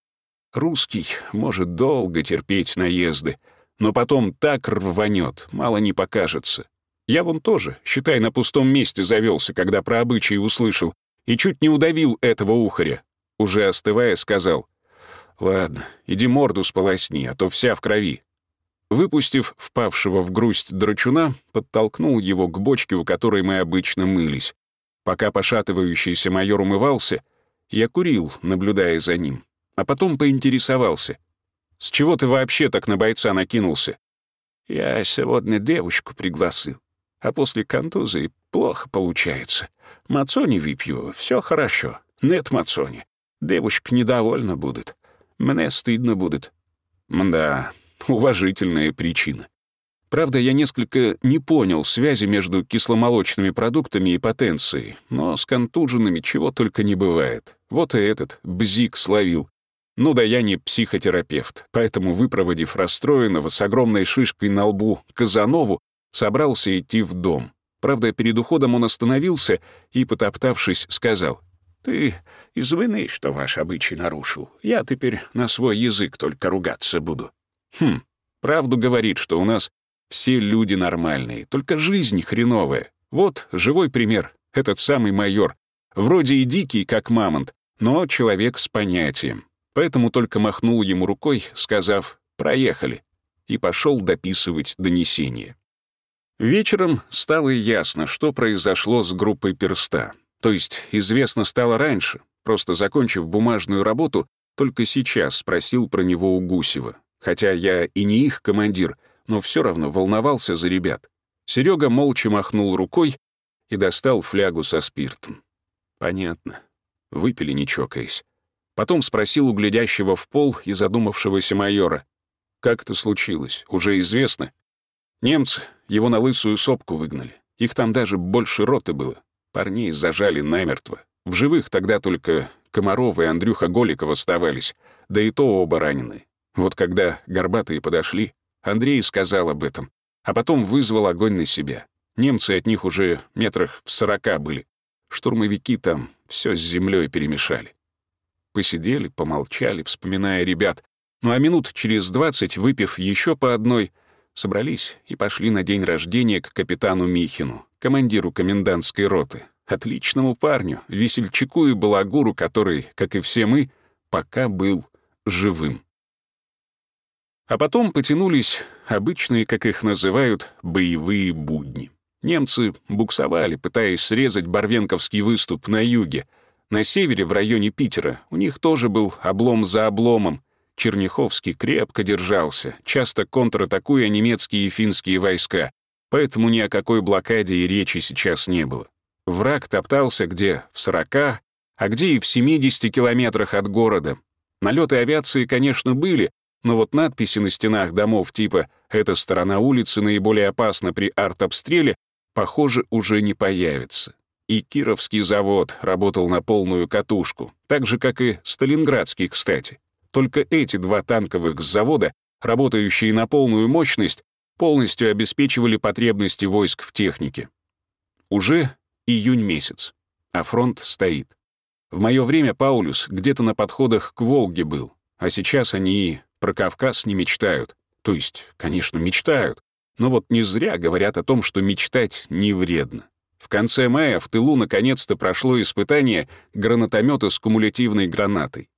Speaker 1: Русский может долго терпеть наезды, но потом так рванет, мало не покажется. Я вон тоже, считай, на пустом месте завелся, когда про обычаи услышал, и чуть не удавил этого ухаря. Уже остывая, сказал, «Ладно, иди морду сполосни, а то вся в крови». Выпустив впавшего в грусть драчуна, подтолкнул его к бочке, у которой мы обычно мылись. Пока пошатывающийся майор умывался, я курил, наблюдая за ним, а потом поинтересовался. «С чего ты вообще так на бойца накинулся?» «Я сегодня девушку пригласил а после контузии плохо получается. Мацони выпью, все хорошо. Нет мацони. Девушка недовольна будет. Мне стыдно будет. Да, уважительная причина. Правда, я несколько не понял связи между кисломолочными продуктами и потенцией, но с контуженными чего только не бывает. Вот и этот бзик словил. Ну да я не психотерапевт, поэтому, выпроводив расстроенного с огромной шишкой на лбу Казанову, собрался идти в дом. Правда, перед уходом он остановился и, потоптавшись, сказал, «Ты извини, что ваш обычай нарушил. Я теперь на свой язык только ругаться буду». «Хм, правду говорит, что у нас все люди нормальные, только жизнь хреновая. Вот живой пример, этот самый майор. Вроде и дикий, как мамонт, но человек с понятием. Поэтому только махнул ему рукой, сказав «проехали», и пошел дописывать донесение. Вечером стало ясно, что произошло с группой перста. То есть известно стало раньше, просто закончив бумажную работу, только сейчас спросил про него у Гусева. Хотя я и не их командир, но все равно волновался за ребят. Серега молча махнул рукой и достал флягу со спиртом. Понятно. Выпили, не чокаясь. Потом спросил у глядящего в пол и задумавшегося майора. «Как это случилось? Уже известно?» Немцы его на лысую сопку выгнали. Их там даже больше роты было. Парней зажали намертво. В живых тогда только Комаров и Андрюха Голиков оставались, да и то оба ранены. Вот когда горбатые подошли, Андрей сказал об этом, а потом вызвал огонь на себя. Немцы от них уже метрах в сорока были. Штурмовики там все с землей перемешали. Посидели, помолчали, вспоминая ребят. Ну а минут через двадцать, выпив еще по одной, Собрались и пошли на день рождения к капитану Михину, командиру комендантской роты, отличному парню, весельчаку и балагуру, который, как и все мы, пока был живым. А потом потянулись обычные, как их называют, боевые будни. Немцы буксовали, пытаясь срезать Барвенковский выступ на юге. На севере, в районе Питера, у них тоже был облом за обломом, Черняховский крепко держался, часто контратакуя немецкие и финские войска, поэтому ни о какой блокаде и речи сейчас не было. Враг топтался где в сорока, а где и в 70 километрах от города. Налеты авиации, конечно, были, но вот надписи на стенах домов типа «эта сторона улицы наиболее опасна при артобстреле» похоже, уже не появится. И Кировский завод работал на полную катушку, так же, как и Сталинградский, кстати. Только эти два танковых завода, работающие на полную мощность, полностью обеспечивали потребности войск в технике. Уже июнь месяц, а фронт стоит. В мое время Паулюс где-то на подходах к Волге был, а сейчас они про Кавказ не мечтают. То есть, конечно, мечтают, но вот не зря говорят о том, что мечтать не вредно. В конце мая в тылу наконец-то прошло испытание гранатомета с кумулятивной гранатой.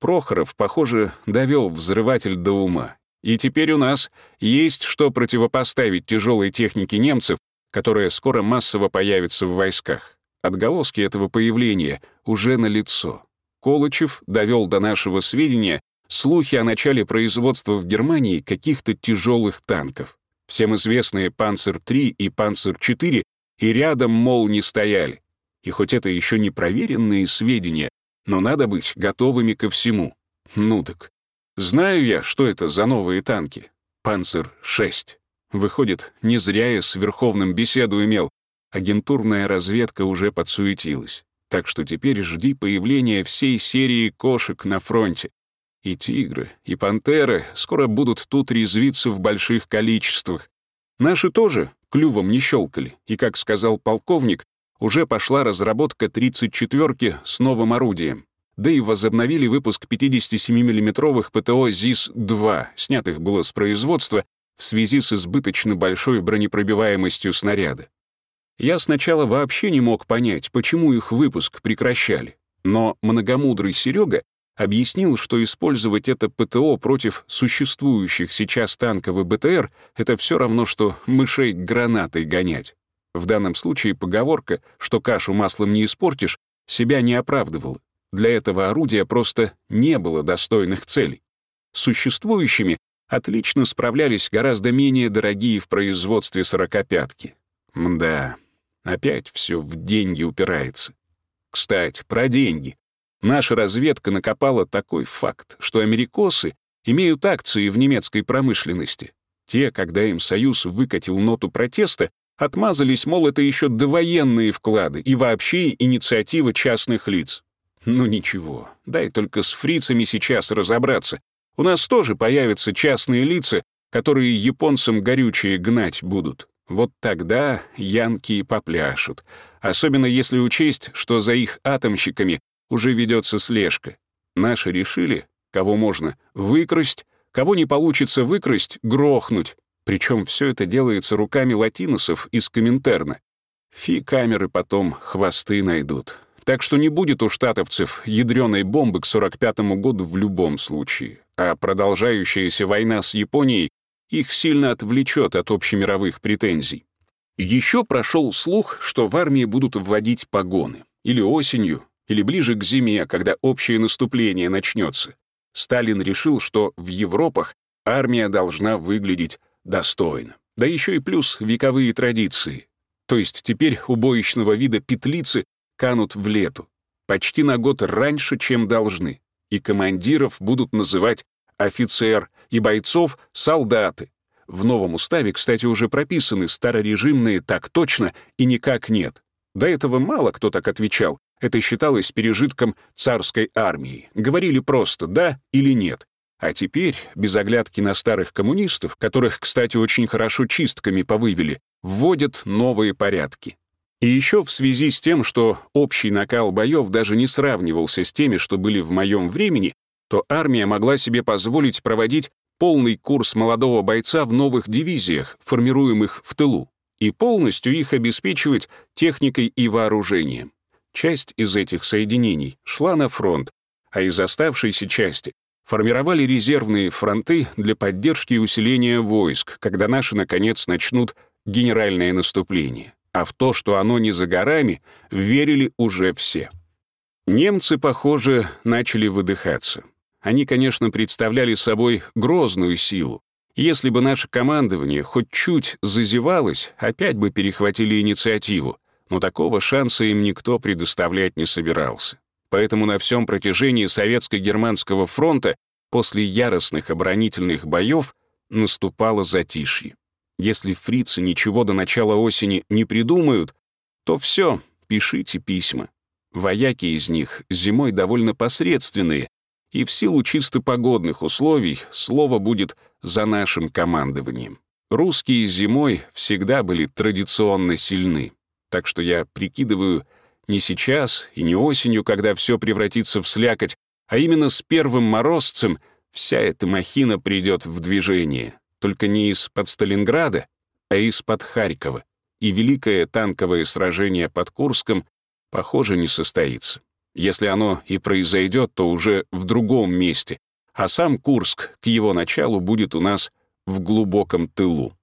Speaker 1: Прохоров, похоже, довел взрыватель до ума. И теперь у нас есть что противопоставить тяжелой технике немцев, которая скоро массово появится в войсках. Отголоски этого появления уже налицо. Колычев довел до нашего сведения слухи о начале производства в Германии каких-то тяжелых танков. Всем известные «Панцер-3» и «Панцер-4» и рядом, мол, не стояли. И хоть это еще не проверенные сведения, но надо быть готовыми ко всему. Ну так. Знаю я, что это за новые танки. «Панцер-6». Выходит, не зря я с Верховным беседу имел. Агентурная разведка уже подсуетилась. Так что теперь жди появления всей серии кошек на фронте. И тигры, и пантеры скоро будут тут резвиться в больших количествах. Наши тоже клювом не щелкали, и, как сказал полковник, уже пошла разработка 34-ки с новым орудием. Да и возобновили выпуск 57 миллиметровых ПТО ЗИС-2, снятых было с производства в связи с избыточно большой бронепробиваемостью снаряда. Я сначала вообще не мог понять, почему их выпуск прекращали, но многомудрый Серега объяснил, что использовать это ПТО против существующих сейчас танков и БТР — это все равно, что мышей гранатой гонять. В данном случае поговорка, что кашу маслом не испортишь, себя не оправдывала. Для этого орудия просто не было достойных целей. Существующими отлично справлялись гораздо менее дорогие в производстве сорокопятки. Мда, опять все в деньги упирается. Кстати, про деньги. Наша разведка накопала такой факт, что америкосы имеют акции в немецкой промышленности. Те, когда им Союз выкатил ноту протеста, отмазались, мол, это еще довоенные вклады и вообще инициатива частных лиц. Ну ничего, дай только с фрицами сейчас разобраться. У нас тоже появятся частные лица, которые японцам горючие гнать будут. Вот тогда янки и попляшут. Особенно если учесть, что за их атомщиками уже ведется слежка. Наши решили, кого можно выкрасть, кого не получится выкрасть, грохнуть. Причем все это делается руками латиносов из Коминтерна. Фи камеры потом хвосты найдут. Так что не будет у штатовцев ядреной бомбы к 45-му году в любом случае. А продолжающаяся война с Японией их сильно отвлечет от общемировых претензий. Еще прошел слух, что в армии будут вводить погоны. Или осенью, или ближе к зиме, когда общее наступление начнется. Сталин решил, что в Европах армия должна выглядеть достойно. Да еще и плюс вековые традиции. То есть теперь убоечного вида петлицы канут в лету. Почти на год раньше, чем должны. И командиров будут называть офицер, и бойцов — солдаты. В новом уставе, кстати, уже прописаны старорежимные так точно и никак нет. До этого мало кто так отвечал, это считалось пережитком царской армии. Говорили просто «да» или «нет». А теперь, без оглядки на старых коммунистов, которых, кстати, очень хорошо чистками повывели, вводят новые порядки. И еще в связи с тем, что общий накал боев даже не сравнивался с теми, что были в моем времени, то армия могла себе позволить проводить полный курс молодого бойца в новых дивизиях, формируемых в тылу, и полностью их обеспечивать техникой и вооружением. Часть из этих соединений шла на фронт, а из оставшейся части формировали резервные фронты для поддержки и усиления войск, когда наши, наконец, начнут генеральное наступление. А в то, что оно не за горами, верили уже все. Немцы, похоже, начали выдыхаться. Они, конечно, представляли собой грозную силу. Если бы наше командование хоть чуть зазевалось, опять бы перехватили инициативу, но такого шанса им никто предоставлять не собирался. Поэтому на всем протяжении Советско-Германского фронта после яростных оборонительных боев наступало затишье. Если фрицы ничего до начала осени не придумают, то все, пишите письма. Вояки из них зимой довольно посредственные, и в силу чисто погодных условий слово будет за нашим командованием. Русские зимой всегда были традиционно сильны, так что я прикидываю не сейчас и не осенью, когда все превратится в слякоть, а именно с первым морозцем вся эта махина придет в движение, только не из-под Сталинграда, а из-под Харькова, и великое танковое сражение под Курском, похоже, не состоится. Если оно и произойдет, то уже в другом месте, а сам Курск к его началу будет у нас в глубоком тылу.